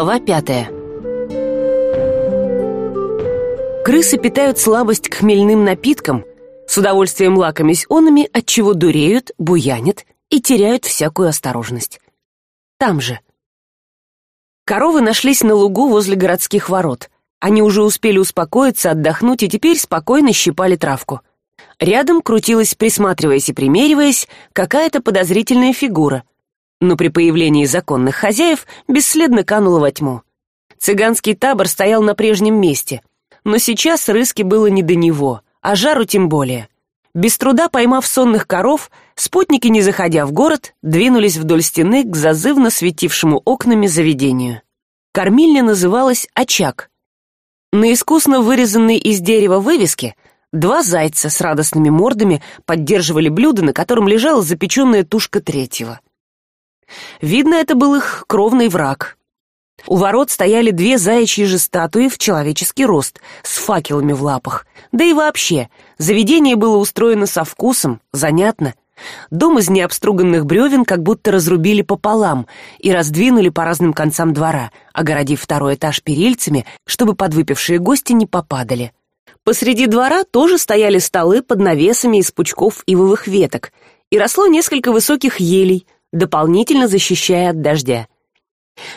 Глава пятая Крысы питают слабость к хмельным напиткам, с удовольствием лакомясь онами, отчего дуреют, буянят и теряют всякую осторожность. Там же. Коровы нашлись на лугу возле городских ворот. Они уже успели успокоиться, отдохнуть и теперь спокойно щипали травку. Рядом крутилась, присматриваясь и примериваясь, какая-то подозрительная фигура — но при появлении законных хозяев бесследно канула во тьму. Цыганский табор стоял на прежнем месте но сейчас рыске было не до него а жару тем более. Без труда поймав сонных коров спутники не заходя в город двинулись вдоль стены к зазывно светившему окнами заведению. Кормильня называлась очаг на искусно вырезанной из дерева вывеске два зайца с радостными мордами поддерживали блюдо на котором лежала запеченная тушка третьего видно это был их кровный враг. У ворот стояли две заячьи же статуи в человеческий рост с факелами в лапах. Да и вообще заведение было устроено со вкусом занятно. Дом из необструганных бревен как будто разрубили пополам и раздвинули по разным концам двора огородив второй этаж перильцами чтобы подвыпившие гости не попадали. Посреди двора тоже стояли столы под навесами из пучков ивовых веток и росло несколько высоких елей дополнительно защищая от дождя.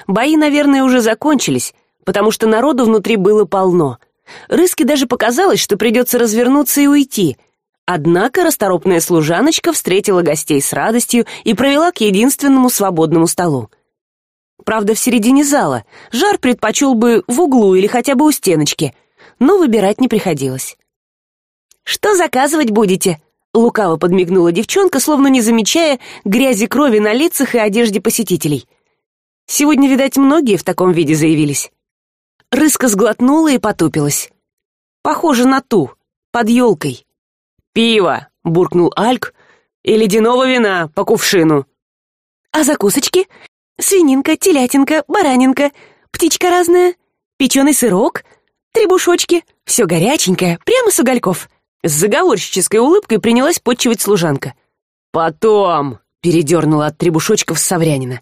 Бои наверное уже закончились потому что народу внутри было полно. Рыске даже показалось что придется развернуться и уйти. Однако расторопная служаночка встретила гостей с радостью и провела к единственному свободному столу. Правда в середине зала жар предпочел бы в углу или хотя бы у стеночки но выбирать не приходилось. Что заказывать будете лукаво подмигнула девчонка словно не замечая грязи крови на лицах и одежде посетителей. Сегодня видать многие в таком виде заявились рыска сглотнула и потупилась. Похоже на ту под елкой пиво буркнул альк. И ледяного вина по кувшину а закусочки? Свининка телятинка баранинка птичка разная печеный сырок три бушочки все горяченькое прямо с угольков с заговорщической улыбкой принялась подчивать служанка. Потом передернула от требушочков саврянина.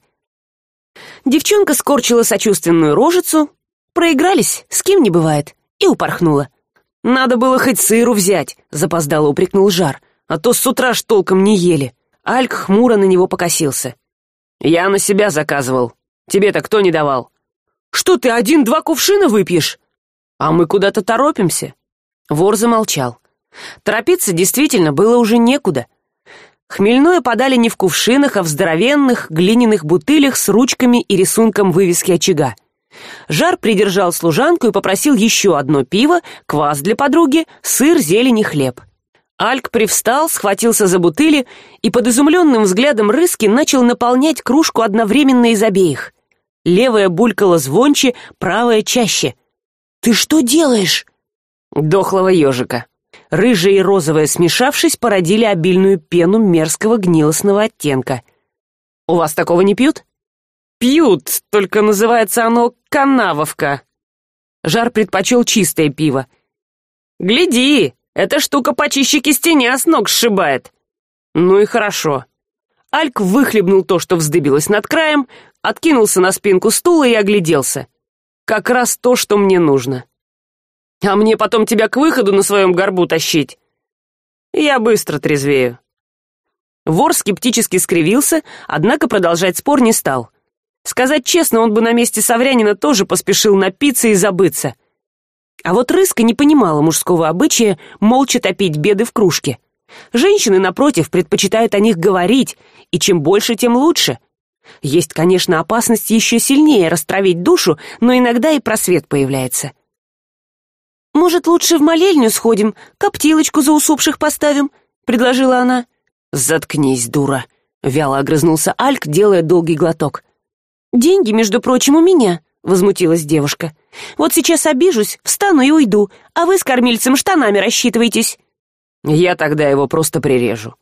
Девчонка скорчила сочувственную рожицу. Проигрались с кем не бывает и упорхнула. Надо было хоть сыру взять запоздало упрекнул жар. А то с утра ж толком не ели! Альк хмуро на него покосился. Я на себя заказывал. Тебе то кто не давал? Что ты один два кувшина выпьешь? А мы куда то торопимся? Вор замолчал торопиться действительно было уже некуда. Хмельное подали не в кувшинах а в здоровенных глиняных бутылях с ручками и рисунком вывески очага. Жар придержал служанку и попросил еще одно пиво квас для подруги сыр зелень и хлеб. Альк привстал схватился за бутыли и под изумленным взглядом рыски начал наполнять кружку одновременно из обеих. Левая булькала звонче правая чаще. Ты что делаешь? Дохлого ежика рыжая и розовая смешавшись породили обильную пену мерзкого гнилостного оттенка. У вас такого не пьют? Пьют только называется оно канавовка жар предпочел чистое пиво. Гляди эта штука почище кистеня с ног сшибает ну и хорошо альк выхлебнул то что вздыбилось над краем откинулся на спинку стула и огляделся. Как раз то что мне нужно а мне потом тебя к выходу на своем горбу тащить? Я быстро трезвею вор скептически скривился однако продолжать спор не стал. Сказать честно он бы на месте саврянина тоже поспешил напиться и забыться. А вот рыска не понимала мужского обычая молча топить беды в кружке. Женщины напротив предпочитают о них говорить и чем больше тем лучше. Есть конечно опасность еще сильнее растравить душу но иногда и просвет появляется может лучше в молельню сходим коптилочку за усопших поставим предложила она. Заткнись дура вяло огрызнулся альк делая долгий глоток. Деньги между прочим у меня возмутилась девушка. Вот сейчас обижусь встану и уйду а вы с кормильцем штанами рассчитываетесь я тогда его просто прирежу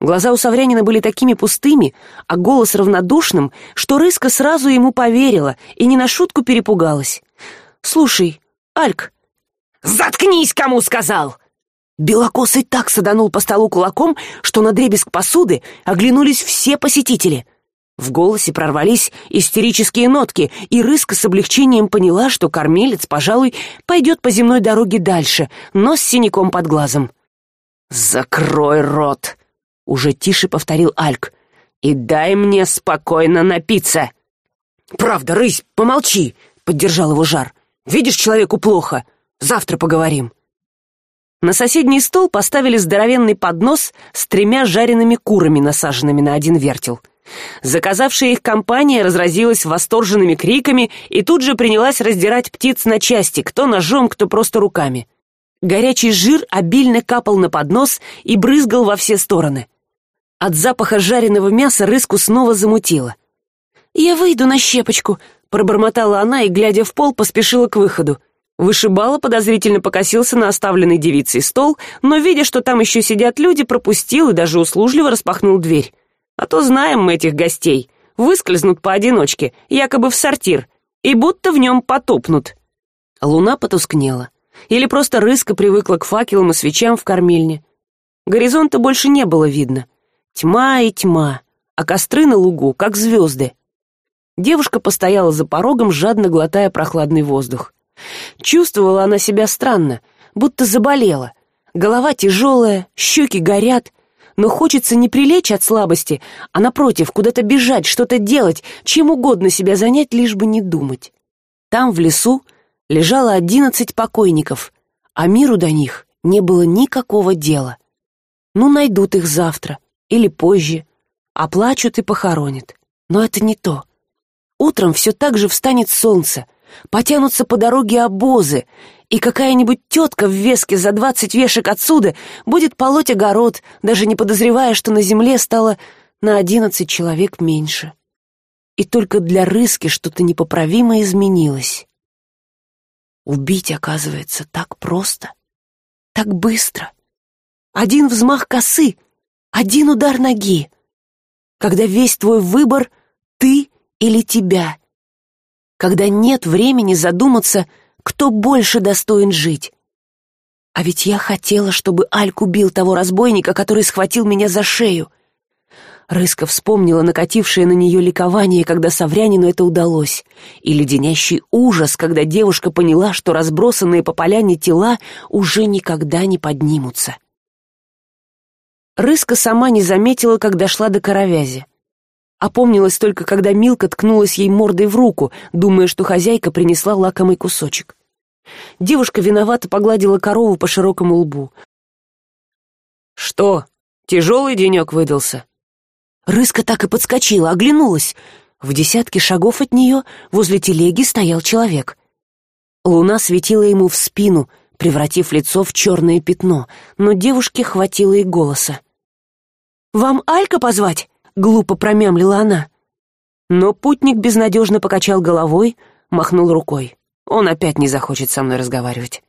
глаза у саврянина были такими пустыми а голос равнодушным что рыска сразу ему поверила и не на шутку перепугалась. Слушай альк заткнись кому сказал! Белокосый так саданул по столу кулаком что на дребезг посуды оглянулись все посетители. В голосе прорвались истерические нотки и рыска с облегчением поняла что кормилец пожалуй пойдет по земной дороге дальше но с синяком под глазом. Закрой рот уже тише повторил альк. И дай мне спокойно напиться! Правда рысь помолчи поддержал его жар. Видишь человеку плохо завтра поговорим на соседний стол поставили здоровенный поднос с тремя жареными курами насаженными на один вертел. Заказавшая их компания разразилась восторженными криками и тут же принялась раздирать птиц на части кто ножом кто просто руками. Горячий жир обильно капал на поднос и брызгал во все стороны. От запаха жареного мяса рыску снова замутило. Я выйду на щепочку пробормотала она и глядя в пол поспешила к выходу вышибала подозрительно покосился на оставленный девицей стол но видя что там еще сидят люди пропустил и даже услужливо распахнул дверь. А то знаем мы этих гостей. Выскользнут поодиночке якобы в сортир и будто в нем потопнут. Луна потускнела. Или просто рыска привыкла к факелам и свечам в кормильне. Горизонта больше не было видно. Тьма и тьма а костры на лугу как звезды. Девушка постояла за порогом жадно глотая прохладный воздух чувствовала она себя странно будто заболела. Голова тяжелая щеки горят. Но хочется не прилечь от слабости а напротив куда то бежать что то делать чем угодно себя занять лишь бы не думать. Там в лесу лежало одиннадцать покойников а миру до них не было никакого дела. Ну найдут их завтра или позже оплачут и похоронят. Но это не то. Утром все так же встанет солнце потянутся по дороге обозы и какая нибудь тетка в веске за двадцать вешек отсюда будет полоть огород даже не подозревая что на земле стало на одиннадцать человек меньше. И только для рыски что то непоправимо изменилось. Убить оказывается так просто так быстро. Один взмах косы один удар ноги. Когда весь твой выбор ты или тебя когда нет времени задуматься кто больше достоин жить. А ведь я хотела чтобы альк убил того разбойника который схватил меня за шею. Рыска вспомнила накатившее на нее ликование когда саврянину это удалось и леденящий ужас когда девушка поняла что разбросанные по поляне тела уже никогда не поднимутся. Рыска сама не заметила как дошла до коровязи опомнилась только когда милка ткнулась ей мордой в руку думая что хозяйка принесла лакомый кусочек. Девушка виновато погладила корову по широкому лбу. Что тяжелый денек выдался? Рыска так и подскочила оглянулась. В десятке шагов от нее возле телеги стоял человек. Луна светила ему в спину превратив лицо в черное пятно но девушке хватило и голоса. Вам алька позвать глупо промямлила она. Но путник безнадежно покачал головой махнул рукой. Он опять не захочет со мной разговаривать.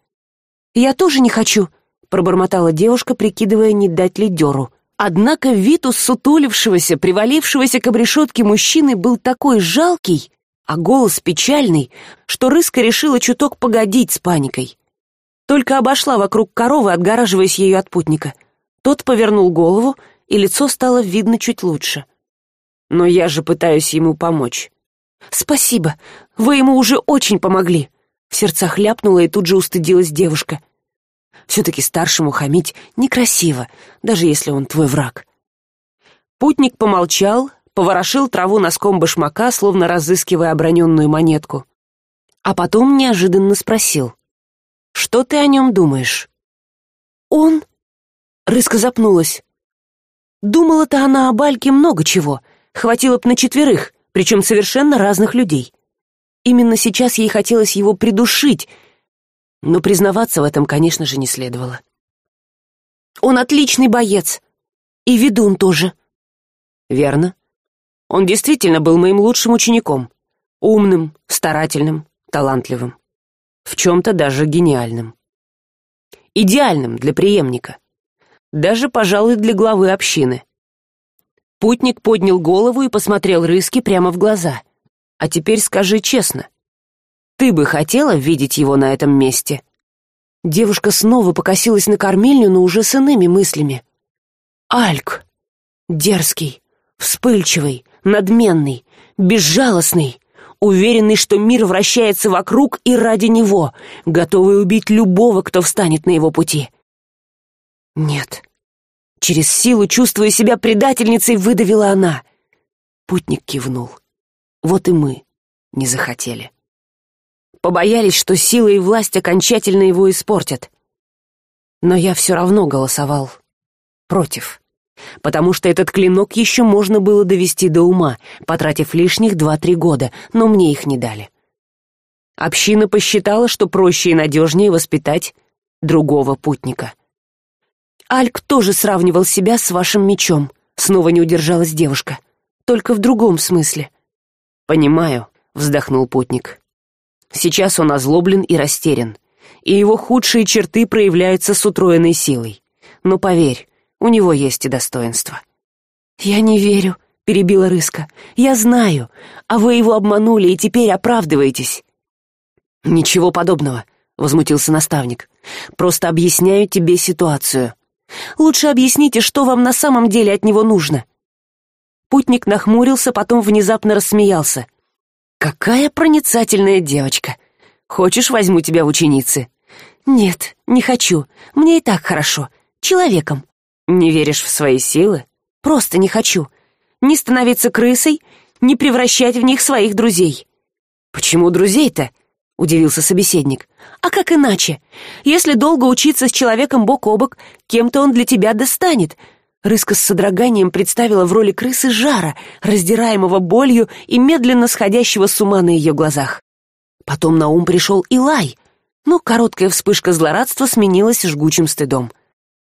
Я тоже не хочу пробормотала девушка прикидывая не дать ли деру однако вид у сутулившегося привалившегося к обрешетке мужчины был такой жалкий а голос печальный что рыска решила чуток погодить с паникой. Только обошла вокруг коровы отгораживаясь ею от путника. Тот повернул голову и лицо стало видно чуть лучше. Но я же пытаюсь ему помочь. Спасибо вы ему уже очень помогли в сердцах ляпнула и тут же устыдилась девушка. Все таки старшему хамить некрасиво даже если он твой враг путник помолчал поворошил траву носком башмака словно разыскивая оброненную монетку. А потом неожиданно спросил. Что ты о нем думаешь? Он рыска запнулась думала то она о бальке много чего. Хватило б на четверых причем совершенно разных людей. Именно сейчас ей хотелось его придушить но признаваться в этом конечно же не следовало. Он отличный боец. И ведун тоже верно. Он действительно был моим лучшим учеником. Умным старательным талантливым. В чем то даже гениальным. Идеальным для преемника даже пожалуй для главы общины. Путник поднял голову и посмотрел рыски прямо в глаза. А теперь скажи честно ты бы хотела видеть его на этом месте? Девушка снова покосилась на кормильню но уже с иными мыслями. Альк! Дерзкий вспыльчивый надменный безжалостный уверенный что мир вращается вокруг и ради него готовый убить любого кто встанет на его пути нет через силу чувствуя себя предательницей выдавила она. Путник кивнул. Вот и мы не захотели. Побоялись что сила и власть окончательно его испортят. Но я все равно голосовал против потому что этот клинок еще можно было довести до ума потратив лишних два три года но мне их не дали. Община посчитала что проще и надежнее воспитать другого путника альк тоже сравнивал себя с вашим мечом. Снова не удержалась девушка. Только в другом смысле. Понимаю вздохнул путник. Сейчас он озлоблен и растерян. И его худшие черты проявляются с утроенной силой. Но поверь у него есть и достоинство. Я не верю перебила рыска. Я знаю а вы его обманули и теперь оправдываетесь. Ничего подобного возмутился наставник. Просто объясняю тебе ситуацию лучше объясните что вам на самом деле от него нужно путник нахмурился потом внезапно рассмеялся. Какая проницательная девочка! Хочешь возьму тебя в ученицы? Нет не хочу. Мне и так хорошо. Человеком не веришь в свои силы? Просто не хочу. Не становиться крысой не превращать в них своих друзей почему друзей то удивился собеседник. А как иначе? Если долго учиться с человеком бок о бок кем то он для тебя достанет рыска с содроганием представила в роли крысы жара раздираемого болью и медленно сходящего с ума на ее глазах. Потом на ум пришел и лай но короткая вспышка злорадства сменилась жгучим стыдом.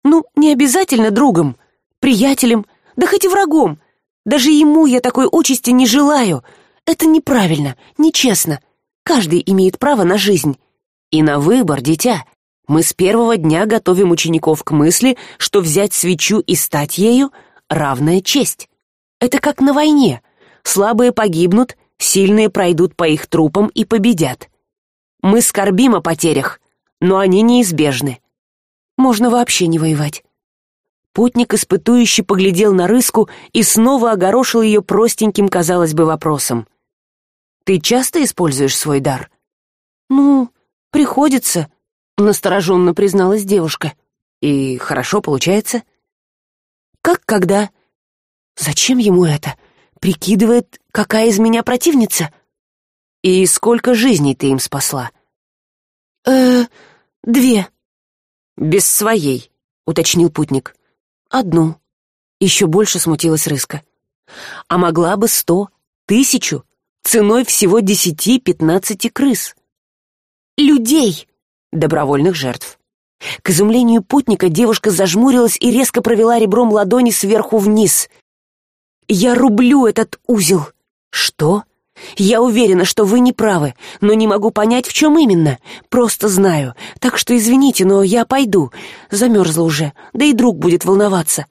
Ну не обязательно другом приятелем да хоть и врагом. Даже ему я такой участи не желаю. Это неправильно нечестно каждый имеет право на жизнь. И на выбор дитя. Мы с первого дня готовим учеников к мысли что взять свечу и стать ею равная честь. Это как на войне. Слабые погибнут сильные пройдут по их трупам и победят. Мы скорбим о потерях но они неизбежны. Можно вообще не воевать. Путник испытующий поглядел на рыску и снова огорошил ее простеньким казалось бы вопросом ты часто используешь свой дар? Ну приходится настороженно призналась девушка. И хорошо получается. Как когда? Зачем ему это? Прикидывает какая из меня противница? И сколько жизней ты им спасла? Э две. Без своей уточнил путник. Одну. Еще больше смутилась рыска. А могла бы сто тысячу ценой всего десяти пятнадцати крыс. Людей. Добровольных жертв. К изумлению путника девушка зажмурилась и резко провела ребром ладони сверху вниз. Я рублю этот узел что? Я уверена что вы не правы но не могу понять в чем именно. Просто знаю. Так что извините но я пойду замерзла уже. Да и друг будет волноваться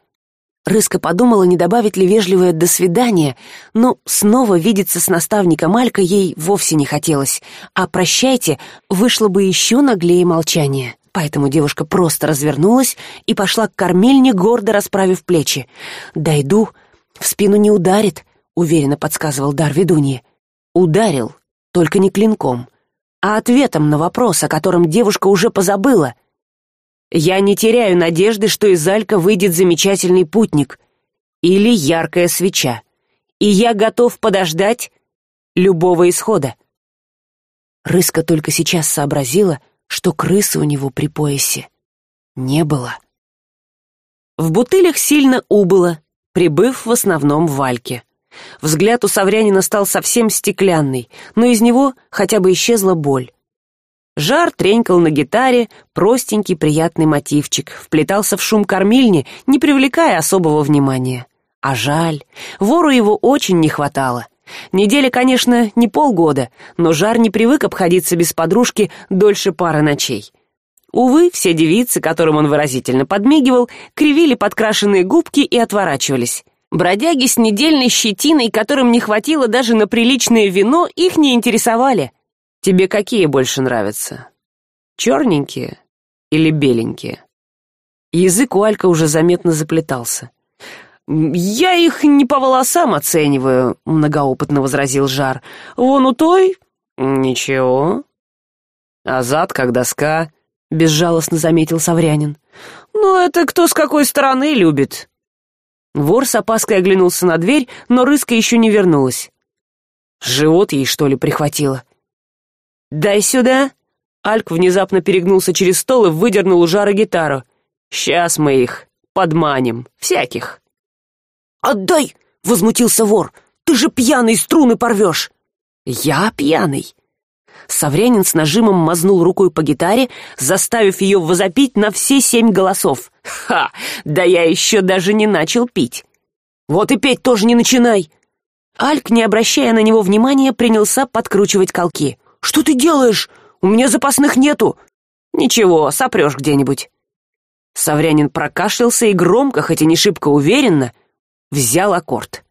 рыска подумала не добавить ли вежливое до свидания но снова видеться с наставником алька ей вовсе не хотелось а прощайте вышло бы еще наглее молчание. Поэтому девушка просто развернулась и пошла к кормильне гордо расправив плечи. Дойду в спину не ударит уверенно подсказывал дар ведуньи. Ударил только не клинком а ответом на вопрос о котором девушка уже позабыла я не теряю надежды что из алька выйдет замечательный путник или яркая свеча. И я готов подождать любого исхода. Рыска только сейчас сообразила что крысы у него при поясе не было. В бутылях сильно убыло прибыв в основном в вальке взгляд у саврянина стал совсем стеклянный но из него хотя бы исчезла боль жар тренькал на гитаре простенький приятный мотивчик вплетался в шум кормильни не привлекая особого внимания. А жаль вору его очень не хватало. Неделя конечно не полгода но жар не привык обходиться без подружки дольше пары ночей. Увы все девицы которым он выразительно подмигивал кривили подкрашенные губки и отворачивались. Бродяги с недельной щетиной которым не хватило даже на приличное вино их не интересовали тебе какие больше нравятся? Черненькие или беленькие? Язык у алька уже заметно заплетался. Я их не по волосам оцениваю многоопытно возразил жар. Вон у той ничего а зад как доска безжалостно заметил саврянин. Ну это кто с какой стороны любит? Вор с опаской оглянулся на дверь но рыска еще не вернулась. Живот ей что ли прихватило дай сюда альк внезапно перегнулся через стол и выдернул у жара гитару. Сейчас мы их подманим. Всяких отдай возмутился вор. Ты же пьяный струны порвешь я пьяный? Саврянин с нажимом мазнул рукой по гитаре заставив ее возопить на все семь голосов. Ха! Да я еще даже не начал пить! Вот и петь тоже не начинай! Альк не обращая на него внимания принялся подкручивать колки что ты делаешь? У меня запасных нету. Ничего сопрешь где нибудь саврянин прокашлялся и громко хоть и не шибко уверенно взял аккорд.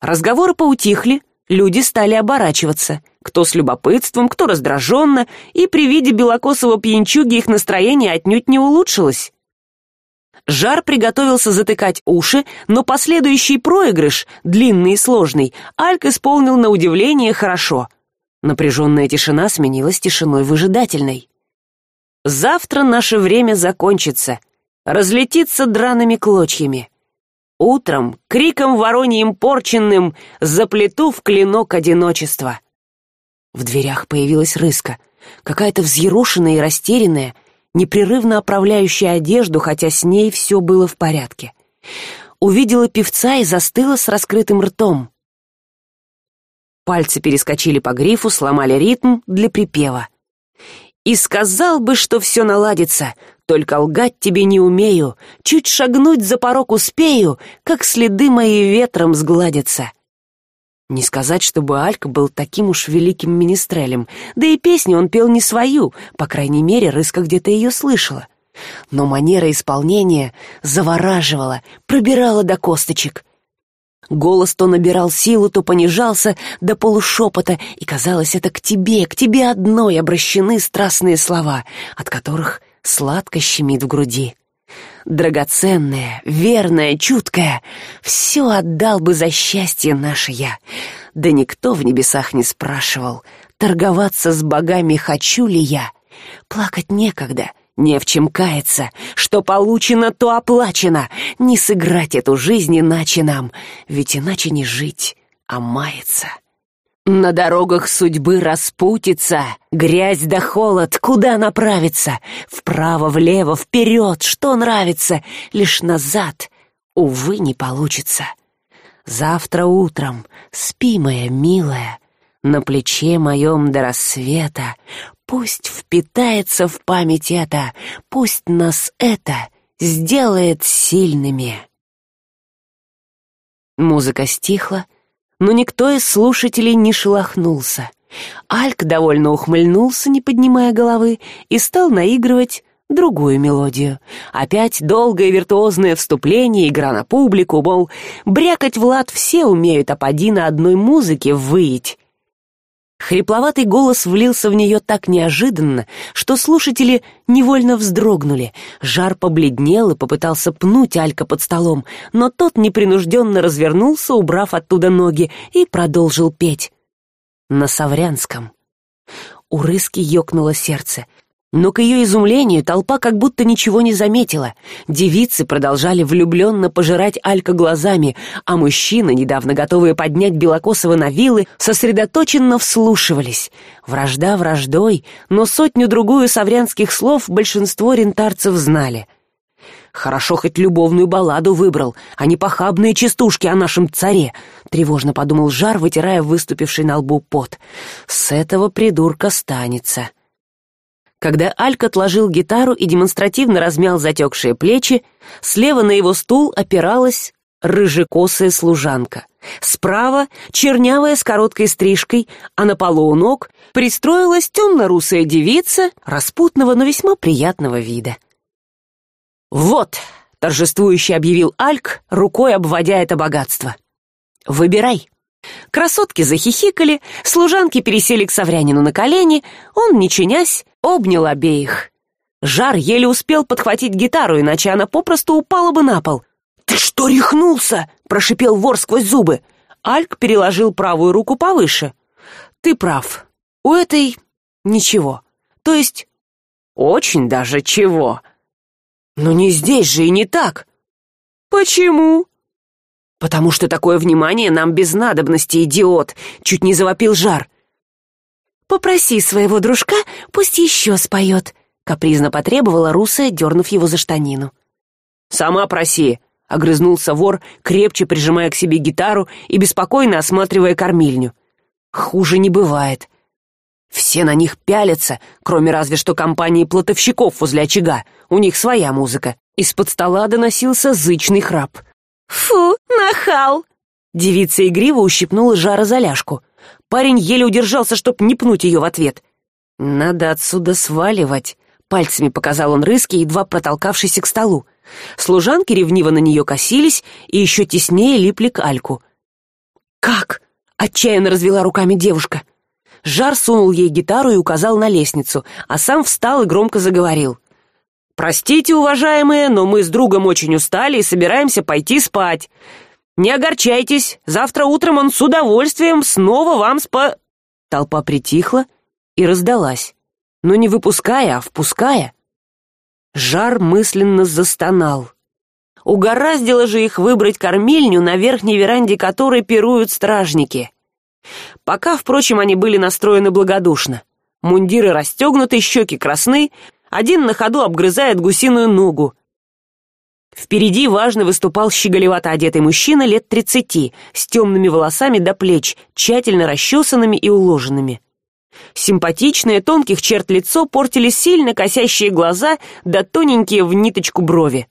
Разговоры поутихли люди стали оборачиваться кто с любопытством кто раздраженно и при виде белокосого пьянчуги их настроение отнюдь не улучшилось. Жар приготовился затыкать уши но последующий проигрыш длинный и сложный альк исполнил на удивление хорошо напряженная тишина сменилась тишиной выжидательной. Завтра наше время закончится. Разлетится драными клочьями. Утром криком вороньим порченным заплету в клинок одиночества в дверях появилась рыска какая то взъерошенная и растерянная непрерывно оправляющая одежду хотя с ней все было в порядке. Увидела певца и застыла с раскрытым ртом пальцы перескочили по грифу сломали ритм для припева. И сказал бы что все наладится только лгать тебе не умею чуть шагнуть за порог успею как следы мои ветром сгладятся не сказать чтобы алька был таким уж великим министрелем да и песню он пел не свою по крайней мере рыска где то ее слышала. Но манера исполнения завораживала пробирала до косточек голос то набирал силу то понижался до полушепота и казалось это к тебе к тебе одной обращены страстные слова от которых сладко щемит в груди. Драгоценная верная чуткая все отдал бы за счастье наше я да никто в небесах не спрашивал торговаться с богами хочу ли я. Плакать некогда не в чем каяться. Что получено то оплачено. Не сыграть эту жизнь иначе нам. Ведь иначе не жить а маяться. На дорогах судьбы распутится. Грязь да холод. Куда направиться? Вправо влево вперед. Что нравится? Лишь назад. Увы не получится. Завтра утром. Спи моя милая. На плече моем до рассвета пусть впитается в память это пусть нас это сделает сильными. Музыка стихла но никто из слушателей не шелохнулся. Альк довольно ухмыльнулся не поднимая головы и стал наигрывать другую мелодию. Опять долгое виртуозное вступление игра на публику мол брякать в лад все умеют а поди на одной музыке выить хрипловатый голос влился в нее так неожиданно что слушатели невольно вздрогнули. Жар побледнел и попытался пнуть алька под столом но тот непринужденно развернулся убрав оттуда ноги и продолжил петь. На саврянском у рыски ёкнуло сердце но к ее изумлению толпа как будто ничего не заметила. Девицы продолжали влюбленно пожирать алька глазами а мужчины недавно готовые поднять белокосого на вилы сосредоточенно вслушивались. Вражда враждой но сотню другую саврянских слов большинство рентарцев знали. Хорошо хоть любовную балладу выбрал а не похабные частушки о нашем царе тревожно подумал жар вытирая выступивший на лбу пот. С этого придурка станется когда альк отложил гитару и демонстративно размял затекшие плечи слева на его стул опиралась рыжекосая служанка. Справа чернявая с короткой стрижкой а на полу у ног пристроилась темно русая девица распутного но весьма приятного вида. Вот торжествующе объявил альк рукой обводя это богатство. Выбирай красотки захихикали служанки пересели к саврянину на колени он не чинясь обнял обеих. Жар еле успел подхватить гитару иначе она попросту упала бы на пол. Ты что рехнулся прошипел вор сквозь зубы. Альк переложил правую руку повыше. Ты прав. У этой ничего. То есть очень даже чего но не здесь же и не так почему? Потому что такое внимание нам без надобности идиот чуть не завопил жар попроси своего дружка пусть еще споет капризно потребовала русая дернув его за штанину. Сама проси огрызнулся вор крепче прижимая к себе гитару и беспокойно осматривая кормильню. Хуже не бывает. Все на них пялятся кроме разве что компании платовщиков возле очага. У них своя музыка из под стола доносился зычный храп. Фу нахал! Девица игриво ущипнула жара за ляжку парень еле удержался чтоб не пнуть ее в ответ. Надо отсюда сваливать пальцами показал он рыски едва протолкавшийся к столу. Служанки ревниво на нее косились и еще теснее липли к альку. Как отчаянно развела руками девушка. Жар сунул ей гитару и указал на лестницу а сам встал и громко заговорил. Простите уважаемые но мы с другом очень устали и собираемся пойти спать не огорчайтесь завтра утром он с удовольствием снова вам спа толпа притихла и раздалась но не выпуская а впуская. Жар мысленно застонал. Угораздило же их выбрать кормильню на верхней веранде которой пируют стражники. Пока впрочем они были настроены благодушно. Мундиры расстегнуты щеки красны один на ходу обгрызает гусиную ногу впереди важно выступал щеголевато одетый мужчина лет тридцати с темными волосами до плеч тщательно расчесанными и уложенными. Симпатичное тонких черт лицо портили сильно косящие глаза да тоненькие в ниточку брови.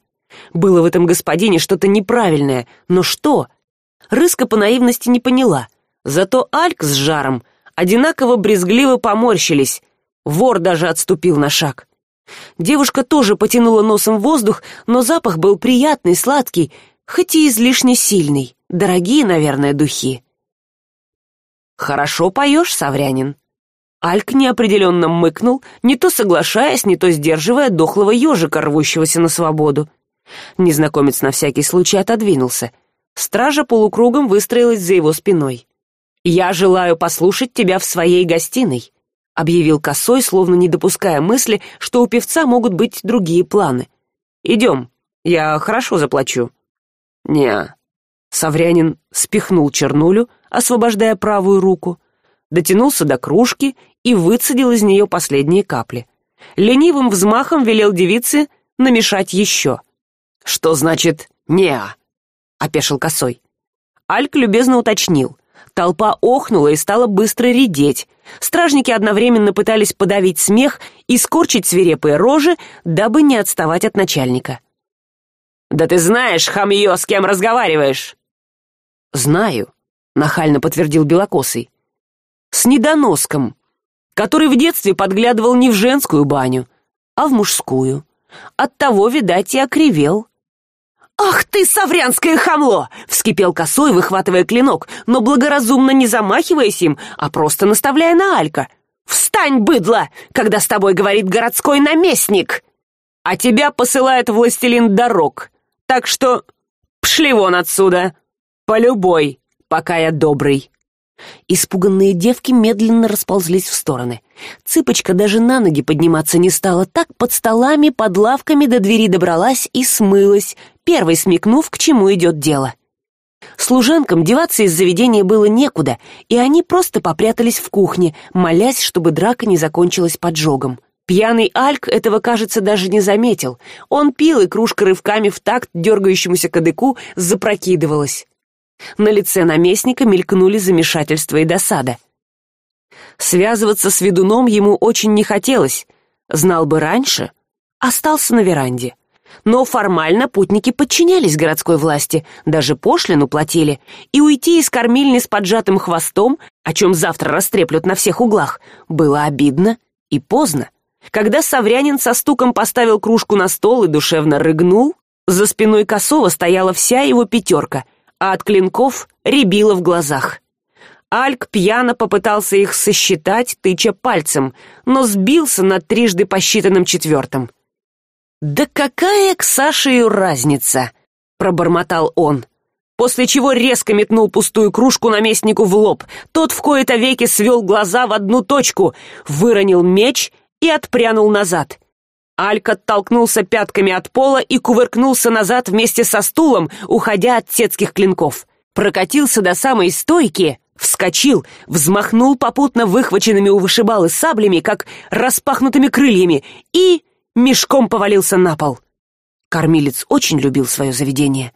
Было в этом господине что то неправильное но что? Рыска по наивности не поняла. Зато альк с жаром одинаково брезгливо поморщились. Вор даже отступил на шаг девушка тоже потянула носом воздух но запах был приятный сладкий хоть и излишне сильный. Дорогие наверное духи. Хорошо поешь саврянин альк неопределенно мыкнул не то соглашаясь не то сдерживая дохлого ежика рвущегося на свободу. Незнакомец на всякий случай отодвинулся. Стража полукругом выстроилась за его спиной. Я желаю послушать тебя в своей гостиной объявил косой словно не допуская мысли что у певца могут быть другие планы. Идем я хорошо заплачу не саврянин спихнул чернулю освобождая правую руку дотянулся до кружки и выцедил из нее последние капли. Ленивым взмахом велел девице намешать еще. Что значит неа опешил косой. Альк любезно уточнил толпа охнула и стала быстро редеть. Стражники одновременно пытались подавить смех и скорчить свирепые рожи дабы не отставать от начальника. Да ты знаешь хамье с кем разговариваешь? Знаю нахально подтвердил белокосый. С недоноском который в детстве подглядывал не в женскую баню а в мужскую. Оттого видать и окривел ах ты саврянское хамло вскипел косой выхватывая клинок но благоразумно не замахиваясь им а просто наставляя на алька. Встань быдло когда с тобой говорит городской наместник! А тебя посылает властелин дорог. Так что пшли вон отсюда. По любой пока я добрый испуганные девки медленно расползлись в стороны. Цыпочка даже на ноги подниматься не стала. Так под столами под лавками до двери добралась и смылась первой смекнув к чему идет дело. Служанкам деваться из заведения было некуда и они просто попрятались в кухне молясь чтобы драка не закончилась поджогом. Пьяный альк этого кажется даже не заметил. Он пил и кружка рывками в такт дергающемуся кадыку запрокидывалась. На лице наместника мелькнули замешательство и досада. Связываться с ведуном ему очень не хотелось. Знал бы раньше остался на веранде но формально путники подчинялись городской власти даже пошлину платили. И уйти из кормильни с поджатым хвостом о чем завтра растреплют на всех углах было обидно и поздно. Когда саврянин со стуком поставил кружку на стол и душевно рыгнул за спиной косова стояла вся его пятерка а от клинков рябило в глазах. Альк пьяно попытался их сосчитать тыча пальцем но сбился над трижды посчитанным четвертым да какая к сашею разница пробормотал он. После чего резко метнул пустую кружку наместнику в лоб. Тот в кои то веки свел глаза в одну точку выронил меч и отпрянул назад. Альк оттолкнулся пятками от пола и кувыркнулся назад вместе со стулом уходя от сетских клинков. Прокатился до самой стойки вскочил взмахнул попутно выхваченными у вышибалы саблями как распахнутыми крыльями и мешком повалился на пол. Кормилец очень любил свое заведение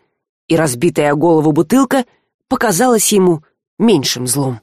и разбитая голову бутылка показалась ему меньшим злом